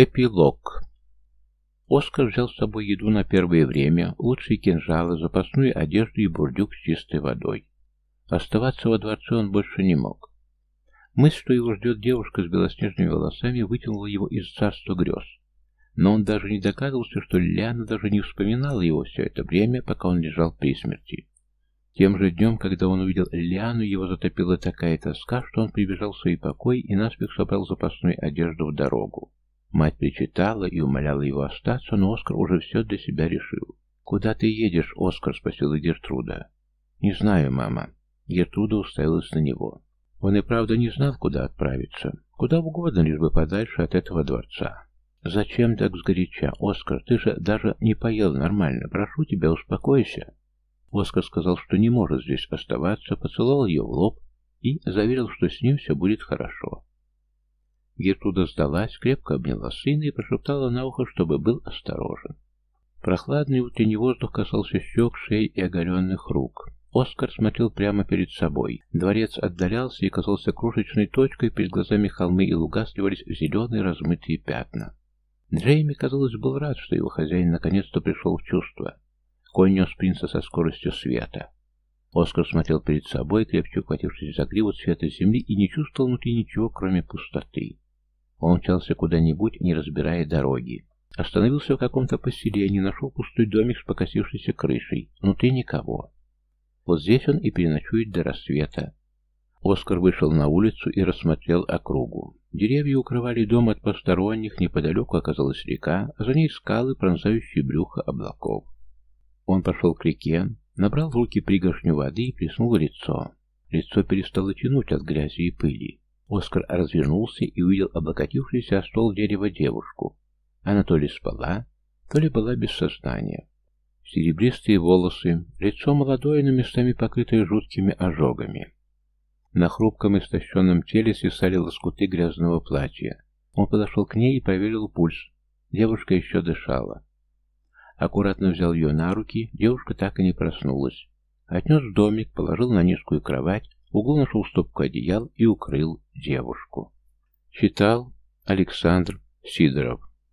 Эпилог. Оскар взял с собой еду на первое время, лучшие кинжалы, запасную одежду и бурдюк с чистой водой. Оставаться во дворце он больше не мог. Мысль, что его ждет девушка с белоснежными волосами, вытянула его из царства грез. Но он даже не догадывался, что Лиана даже не вспоминала его все это время, пока он лежал при смерти. Тем же днем, когда он увидел Лиану, его затопила такая тоска, что он прибежал в свой покой и наспех собрал запасную одежду в дорогу. Мать причитала и умоляла его остаться, но Оскар уже все для себя решил. «Куда ты едешь, Оскар?» — спросила Гертруда. «Не знаю, мама». Гертруда уставилась на него. Он и правда не знал, куда отправиться. Куда угодно, лишь бы подальше от этого дворца. «Зачем так сгоряча? Оскар, ты же даже не поел нормально. Прошу тебя, успокойся». Оскар сказал, что не может здесь оставаться, поцеловал ее в лоб и заверил, что с ним все будет хорошо. Гертруда сдалась, крепко обняла сына и прошептала на ухо, чтобы был осторожен. Прохладный утренний воздух касался щек, шеи и оголенных рук. Оскар смотрел прямо перед собой. Дворец отдалялся и казался крошечной точкой, перед глазами холмы и луга сливались в зеленые размытые пятна. Джейми, казалось, был рад, что его хозяин наконец-то пришел в чувство. Конь нес принца со скоростью света. Оскар смотрел перед собой, крепче ухватившись за гриву цвета земли, и не чувствовал внутри ничего, кроме пустоты. Он мчался куда-нибудь, не разбирая дороги. Остановился в каком-то поселении, нашел пустой домик с покосившейся крышей. Внутри никого. Вот здесь он и переночует до рассвета. Оскар вышел на улицу и рассмотрел округу. Деревья укрывали дом от посторонних, неподалеку оказалась река, а за ней скалы, пронзающие брюхо облаков. Он пошел к реке, набрал в руки пригоршню воды и плеснул лицо. Лицо перестало тянуть от грязи и пыли. Оскар развернулся и увидел облокотившуюся о стол дерева девушку. Она то ли спала, то ли была без сознания. Серебристые волосы, лицо молодое, но местами покрытое жуткими ожогами. На хрупком истощенном теле свисали лоскуты грязного платья. Он подошел к ней и проверил пульс. Девушка еще дышала. Аккуратно взял ее на руки, девушка так и не проснулась. Отнес в домик, положил на низкую кровать, углу нашел стопку одеял и укрыл девушку. Читал Александр Сидоров